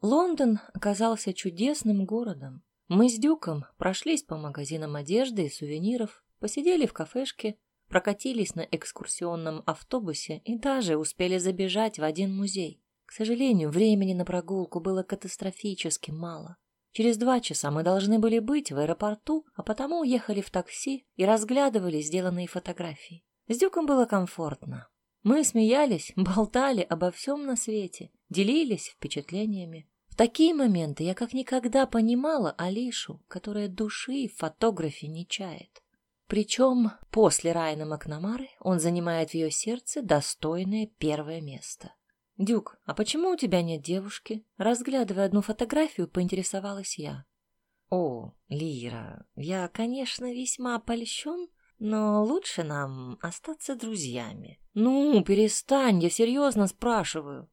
Лондон оказался чудесным городом. Мы с Дюком прошлись по магазинам одежды и сувениров, посидели в кафешке, прокатились на экскурсионном автобусе и даже успели забежать в один музей. К сожалению, времени на прогулку было катастрофически мало. Через два часа мы должны были быть в аэропорту, а потому уехали в такси и разглядывали сделанные фотографии. С Дюком было комфортно. Мы смеялись, болтали обо всем на свете, делились впечатлениями такие моменты я как никогда понимала Алишу, которая души в фотографии не чает. Причем после Райана Макнамары он занимает в ее сердце достойное первое место. «Дюк, а почему у тебя нет девушки?» Разглядывая одну фотографию, поинтересовалась я. «О, Лира, я, конечно, весьма польщен, но лучше нам остаться друзьями». «Ну, перестань, я серьезно спрашиваю».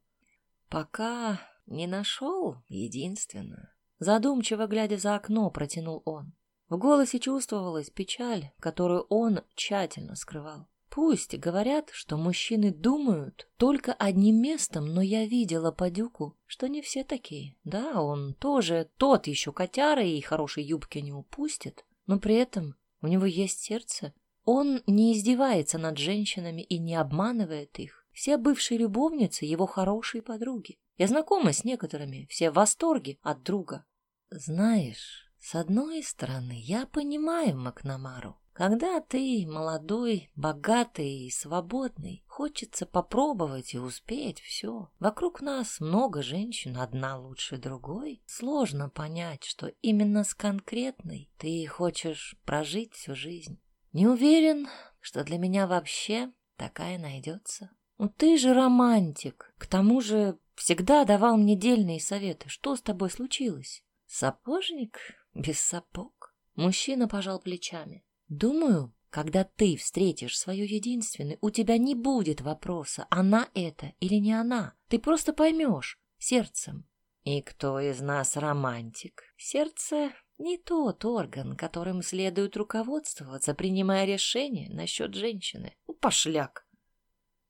«Пока не нашел единственное. Задумчиво глядя за окно, протянул он. В голосе чувствовалась печаль, которую он тщательно скрывал. Пусть говорят, что мужчины думают только одним местом, но я видела по Дюку, что не все такие. Да, он тоже тот еще котяра и хорошей юбки не упустит, но при этом у него есть сердце. Он не издевается над женщинами и не обманывает их. Все бывшие любовницы — его хорошие подруги. Я знакома с некоторыми, все в восторге от друга. Знаешь, с одной стороны, я понимаю Макнамару. Когда ты молодой, богатый и свободный, хочется попробовать и успеть все. Вокруг нас много женщин, одна лучше другой. Сложно понять, что именно с конкретной ты хочешь прожить всю жизнь. Не уверен, что для меня вообще такая найдется. Ну ты же романтик. К тому же Всегда давал мне дельные советы. Что с тобой случилось? Сапожник без сапог. Мужчина пожал плечами. Думаю, когда ты встретишь свою единственную, у тебя не будет вопроса, она это или не она. Ты просто поймешь сердцем. И кто из нас романтик? Сердце не тот орган, которым следует руководствоваться, принимая решение насчет женщины. Пошляк.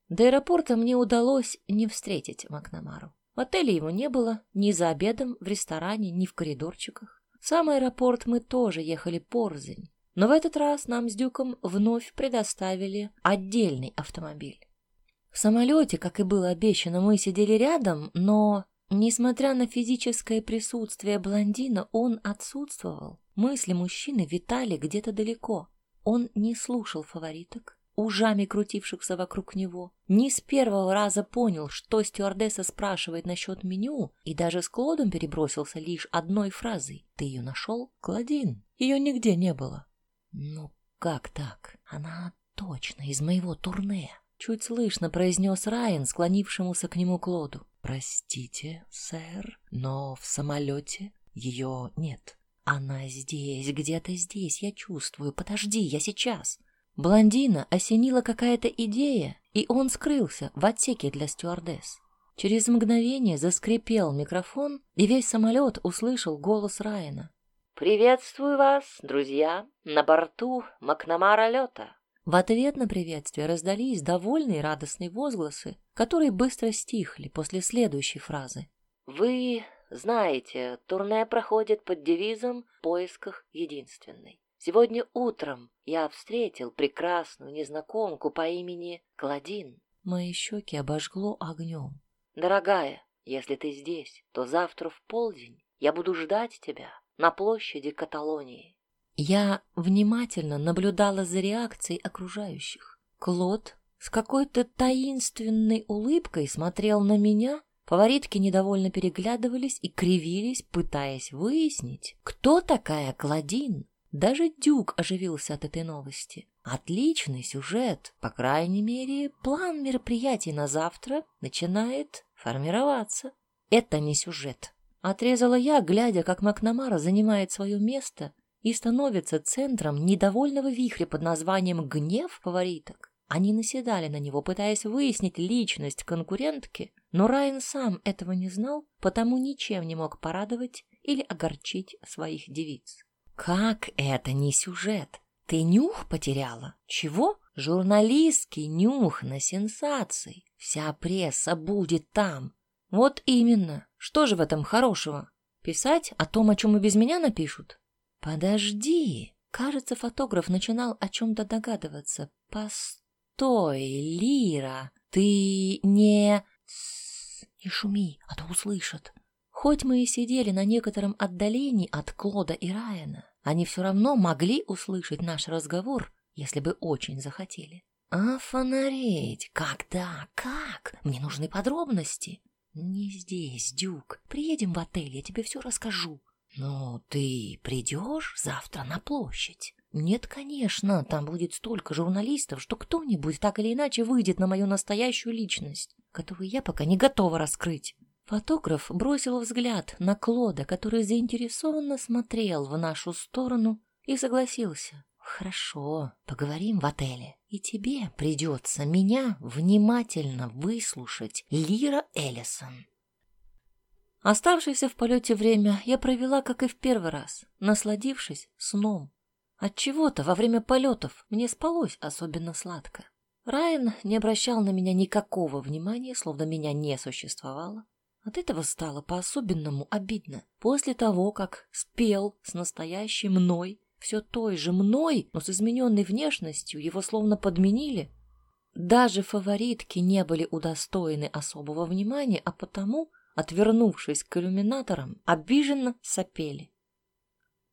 До аэропорта мне удалось не встретить Макнамару. В отеле его не было, ни за обедом, в ресторане, ни в коридорчиках. В сам аэропорт мы тоже ехали порзень. Но в этот раз нам с Дюком вновь предоставили отдельный автомобиль. В самолете, как и было обещано, мы сидели рядом, но, несмотря на физическое присутствие блондина, он отсутствовал. Мысли мужчины витали где-то далеко. Он не слушал фавориток, ужами крутившихся вокруг него, не с первого раза понял, что стюардесса спрашивает насчет меню, и даже с Клодом перебросился лишь одной фразой. «Ты ее нашел, Клодин?» Ее нигде не было. «Ну как так? Она точно из моего турне!» Чуть слышно произнес Райан, склонившемуся к нему Клоду. «Простите, сэр, но в самолете ее нет. Она здесь, где-то здесь, я чувствую. Подожди, я сейчас!» Блондина осенила какая-то идея, и он скрылся в отсеке для стюардесс. Через мгновение заскрипел микрофон, и весь самолет услышал голос Райана. «Приветствую вас, друзья, на борту Макнамара лета». В ответ на приветствие раздались довольные радостные возгласы, которые быстро стихли после следующей фразы. «Вы знаете, турне проходит под девизом «В поисках единственной». Сегодня утром я встретил прекрасную незнакомку по имени Кладин. Мои щеки обожгло огнем. Дорогая, если ты здесь, то завтра в полдень я буду ждать тебя на площади Каталонии. Я внимательно наблюдала за реакцией окружающих. Клод с какой-то таинственной улыбкой смотрел на меня, Фаворитки недовольно переглядывались и кривились, пытаясь выяснить, кто такая Кладин даже Дюк оживился от этой новости. Отличный сюжет. По крайней мере, план мероприятий на завтра начинает формироваться. Это не сюжет. Отрезала я, глядя, как Макнамара занимает свое место и становится центром недовольного вихря под названием «Гнев фавориток». Они наседали на него, пытаясь выяснить личность конкурентки, но Райан сам этого не знал, потому ничем не мог порадовать или огорчить своих девиц. Как это не сюжет? Ты нюх потеряла? Чего? Журналистский нюх на сенсации. Вся пресса будет там. Вот именно. Что же в этом хорошего? Писать о том, о чем и без меня напишут? Подожди. Кажется, фотограф начинал о чем-то догадываться. Постой, Лира, ты не... Не шуми, а то услышат. Хоть мы и сидели на некотором отдалении от Клода и Райана, они все равно могли услышать наш разговор, если бы очень захотели. А фонареть? Когда? Как? Мне нужны подробности. Не здесь, Дюк. Приедем в отель, я тебе все расскажу. Ну, ты придешь завтра на площадь? Нет, конечно, там будет столько журналистов, что кто-нибудь так или иначе выйдет на мою настоящую личность, которую я пока не готова раскрыть. Фотограф бросил взгляд на Клода, который заинтересованно смотрел в нашу сторону и согласился. «Хорошо, поговорим в отеле, и тебе придется меня внимательно выслушать, Лира Эллисон». Оставшееся в полете время я провела, как и в первый раз, насладившись сном. Отчего-то во время полетов мне спалось особенно сладко. Райан не обращал на меня никакого внимания, словно меня не существовало. От этого стало по-особенному обидно. После того, как спел с настоящей мной, все той же мной, но с измененной внешностью, его словно подменили. Даже фаворитки не были удостоены особого внимания, а потому, отвернувшись к иллюминаторам, обиженно сопели.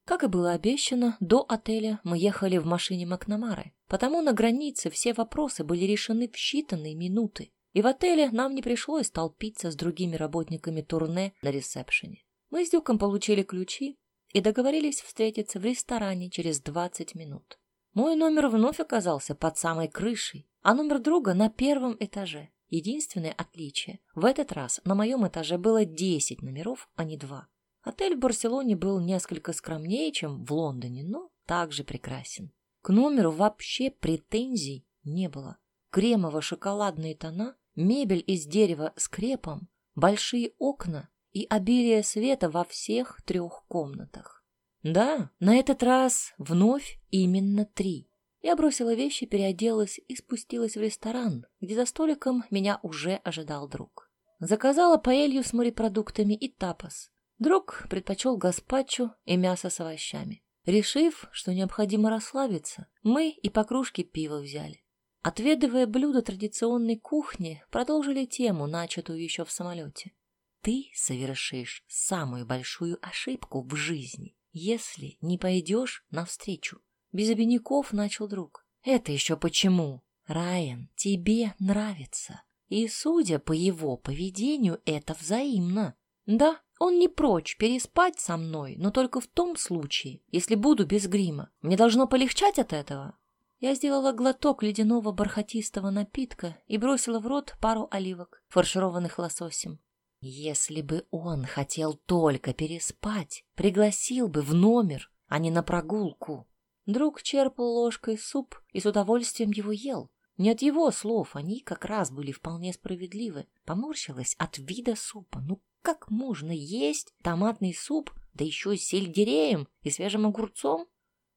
Как и было обещано, до отеля мы ехали в машине Макнамары, потому на границе все вопросы были решены в считанные минуты. И в отеле нам не пришлось толпиться с другими работниками турне на ресепшене. Мы с Дюком получили ключи и договорились встретиться в ресторане через 20 минут. Мой номер вновь оказался под самой крышей, а номер друга на первом этаже. Единственное отличие – в этот раз на моем этаже было 10 номеров, а не 2. Отель в Барселоне был несколько скромнее, чем в Лондоне, но также прекрасен. К номеру вообще претензий не было. Кремово-шоколадные тона мебель из дерева с крепом, большие окна и обилие света во всех трех комнатах. Да, на этот раз вновь именно три. Я бросила вещи, переоделась и спустилась в ресторан, где за столиком меня уже ожидал друг. Заказала паэлью с морепродуктами и тапос. Друг предпочел гаспачо и мясо с овощами. Решив, что необходимо расслабиться, мы и по кружке пива взяли. Отведывая блюда традиционной кухни, продолжили тему, начатую еще в самолете. Ты совершишь самую большую ошибку в жизни, если не пойдешь навстречу. Без обиняков начал друг. Это еще почему? Райан, тебе нравится. И, судя по его поведению, это взаимно. Да, он не прочь переспать со мной, но только в том случае, если буду без грима. Мне должно полегчать от этого. Я сделала глоток ледяного бархатистого напитка и бросила в рот пару оливок, фаршированных лососем. Если бы он хотел только переспать, пригласил бы в номер, а не на прогулку. Друг черпал ложкой суп и с удовольствием его ел. Не от его слов, они как раз были вполне справедливы. Поморщилась от вида супа. Ну как можно есть томатный суп, да еще с сельдереем и свежим огурцом?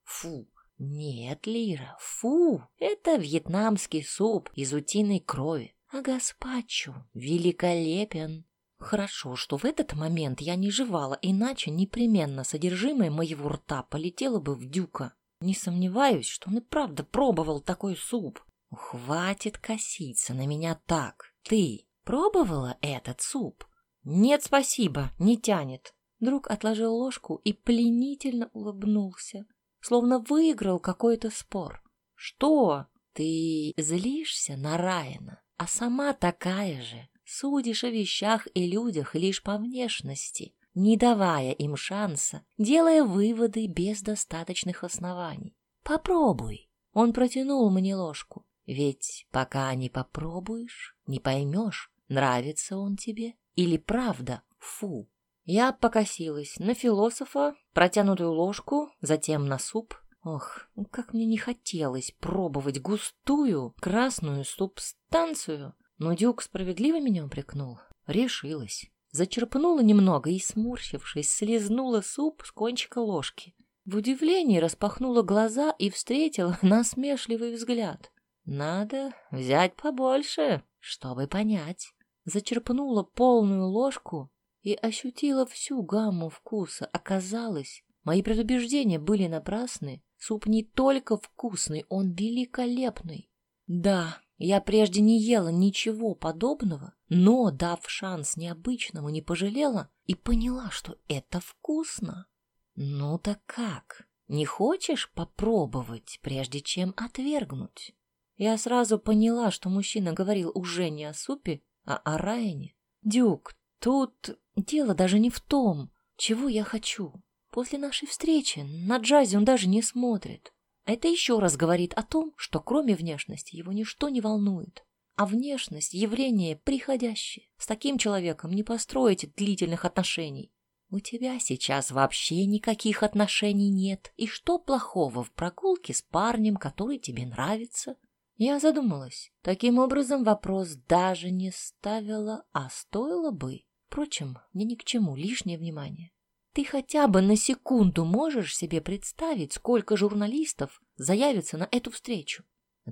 Фу, нет, Лира, фу, это вьетнамский суп из утиной крови. А гаспачо великолепен. Хорошо, что в этот момент я не жевала, иначе непременно содержимое моего рта полетело бы в дюка. Не сомневаюсь, что он и правда пробовал такой суп. Хватит коситься на меня так. Ты пробовала этот суп? Нет, спасибо, не тянет. Друг отложил ложку и пленительно улыбнулся словно выиграл какой-то спор. Что? Ты злишься на Райана, а сама такая же. Судишь о вещах и людях лишь по внешности, не давая им шанса, делая выводы без достаточных оснований. Попробуй. Он протянул мне ложку. Ведь пока не попробуешь, не поймешь, нравится он тебе или правда фу. Я покосилась на философа, протянутую ложку, затем на суп. Ох, как мне не хотелось пробовать густую красную субстанцию. Но Дюк справедливо меня упрекнул. Решилась. Зачерпнула немного и, сморщившись, слезнула суп с кончика ложки. В удивлении распахнула глаза и встретила насмешливый взгляд. Надо взять побольше, чтобы понять. Зачерпнула полную ложку и ощутила всю гамму вкуса. Оказалось, мои предубеждения были напрасны. Суп не только вкусный, он великолепный. Да, я прежде не ела ничего подобного, но, дав шанс необычному, не пожалела и поняла, что это вкусно. Ну так как? Не хочешь попробовать, прежде чем отвергнуть? Я сразу поняла, что мужчина говорил уже не о супе, а о Райане. Дюк, тут дело даже не в том, чего я хочу. После нашей встречи на джазе он даже не смотрит. Это еще раз говорит о том, что кроме внешности его ничто не волнует. А внешность — явление приходящее. С таким человеком не построить длительных отношений. У тебя сейчас вообще никаких отношений нет. И что плохого в прогулке с парнем, который тебе нравится? Я задумалась. Таким образом, вопрос даже не ставила, а стоило бы. Впрочем, мне ни к чему лишнее внимание. Ты хотя бы на секунду можешь себе представить, сколько журналистов заявится на эту встречу?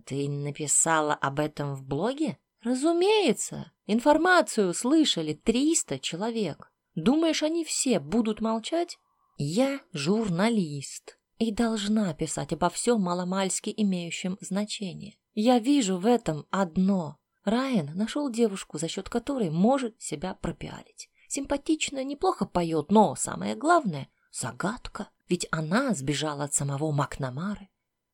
Ты написала об этом в блоге? Разумеется. Информацию слышали 300 человек. Думаешь, они все будут молчать? Я журналист и должна писать обо всем маломальски имеющем значение. Я вижу в этом одно. Райан нашел девушку, за счет которой может себя пропиарить. Симпатичная, неплохо поет, но самое главное — загадка. Ведь она сбежала от самого Макнамары.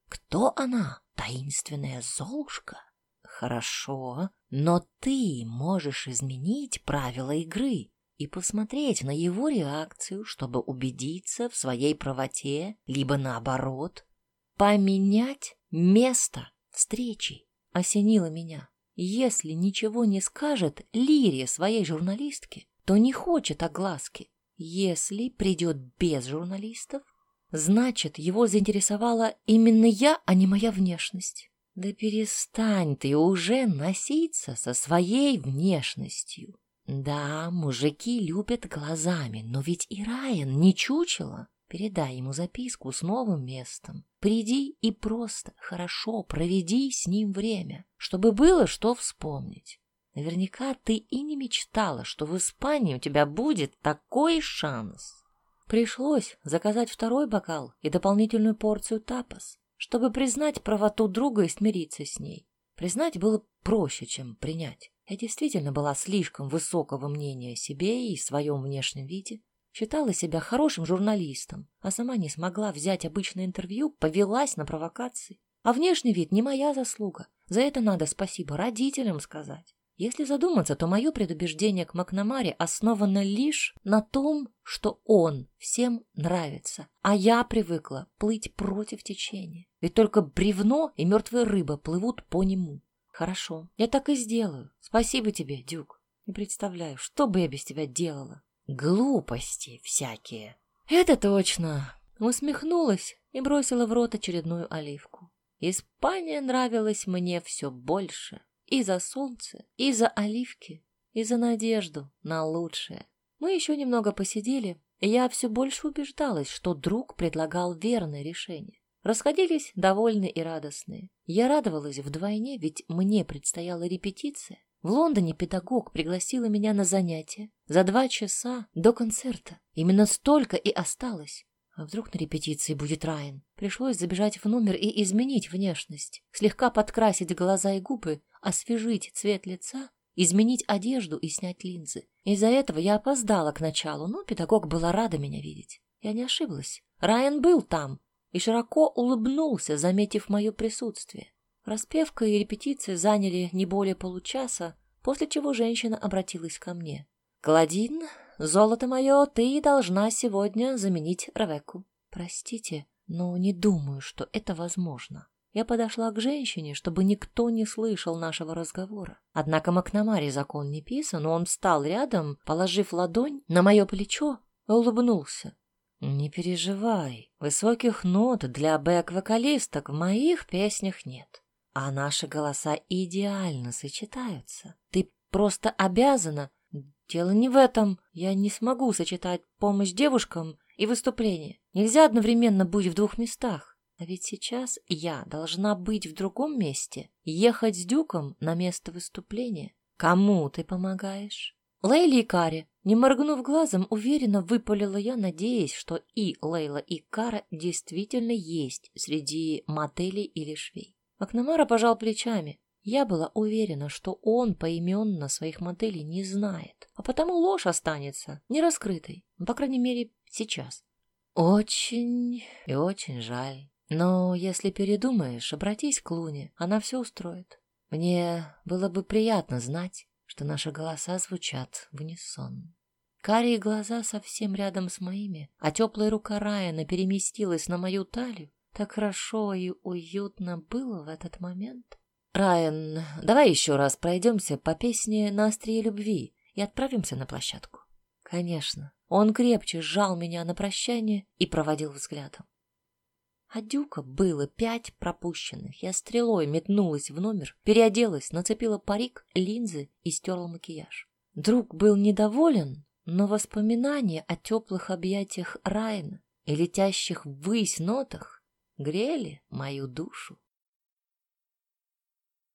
Кто она? Таинственная Золушка? Хорошо, но ты можешь изменить правила игры и посмотреть на его реакцию, чтобы убедиться в своей правоте, либо наоборот, поменять место встречи. Осенило меня. Если ничего не скажет Лире своей журналистке, то не хочет огласки. Если придет без журналистов, значит, его заинтересовала именно я, а не моя внешность. Да перестань ты уже носиться со своей внешностью. Да, мужики любят глазами, но ведь и Райан не чучело. Передай ему записку с новым местом. Приди и просто хорошо проведи с ним время, чтобы было что вспомнить. Наверняка ты и не мечтала, что в Испании у тебя будет такой шанс. Пришлось заказать второй бокал и дополнительную порцию тапас, чтобы признать правоту друга и смириться с ней. Признать было проще, чем принять. Я действительно была слишком высокого мнения о себе и своем внешнем виде. Считала себя хорошим журналистом, а сама не смогла взять обычное интервью, повелась на провокации. А внешний вид не моя заслуга. За это надо спасибо родителям сказать. Если задуматься, то мое предубеждение к Макнамаре основано лишь на том, что он всем нравится, а я привыкла плыть против течения. Ведь только бревно и мертвая рыба плывут по нему. Хорошо, я так и сделаю. Спасибо тебе, Дюк. Не представляю, что бы я без тебя делала. Глупости всякие. Это точно. Усмехнулась и бросила в рот очередную оливку. Испания нравилась мне все больше. И за солнце, и за оливки, и за надежду на лучшее. Мы еще немного посидели, и я все больше убеждалась, что друг предлагал верное решение. Расходились довольны и радостные. Я радовалась вдвойне, ведь мне предстояла репетиция. В Лондоне педагог пригласила меня на занятия за два часа до концерта. Именно столько и осталось. А вдруг на репетиции будет Райан? Пришлось забежать в номер и изменить внешность, слегка подкрасить глаза и губы, освежить цвет лица, изменить одежду и снять линзы. Из-за этого я опоздала к началу, но педагог была рада меня видеть. Я не ошиблась. Райан был там и широко улыбнулся, заметив мое присутствие. Распевка и репетиция заняли не более получаса, после чего женщина обратилась ко мне. «Кладин, золото мое, ты должна сегодня заменить Ревекку. Простите, но не думаю, что это возможно». Я подошла к женщине, чтобы никто не слышал нашего разговора. Однако Макнамаре закон не писан, он встал рядом, положив ладонь на мое плечо и улыбнулся. «Не переживай, высоких нот для бэк-вокалисток в моих песнях нет, а наши голоса идеально сочетаются. Ты просто обязана. Дело не в этом. Я не смогу сочетать помощь девушкам и выступление. Нельзя одновременно быть в двух местах. А ведь сейчас я должна быть в другом месте, ехать с Дюком на место выступления. Кому ты помогаешь? Лейли и Каре. Не моргнув глазом, уверенно выпалила я, надеясь, что и Лейла, и Кара действительно есть среди мотелей или швей. Макнамара пожал плечами. Я была уверена, что он поименно своих мотелей не знает, а потому ложь останется нераскрытой, по крайней мере, сейчас. Очень и очень жаль. Но если передумаешь, обратись к Луне, она все устроит. Мне было бы приятно знать, что наши голоса звучат в унисон. Карие глаза совсем рядом с моими, а теплая рука Райана переместилась на мою талию. Так хорошо и уютно было в этот момент. «Райан, давай еще раз пройдемся по песне «На острие любви» и отправимся на площадку». «Конечно». Он крепче сжал меня на прощание и проводил взглядом. А дюка было пять пропущенных. Я стрелой метнулась в номер, переоделась, нацепила парик, линзы и стерла макияж. Друг был недоволен, но воспоминания о теплых объятиях Райна и летящих ввысь нотах грели мою душу.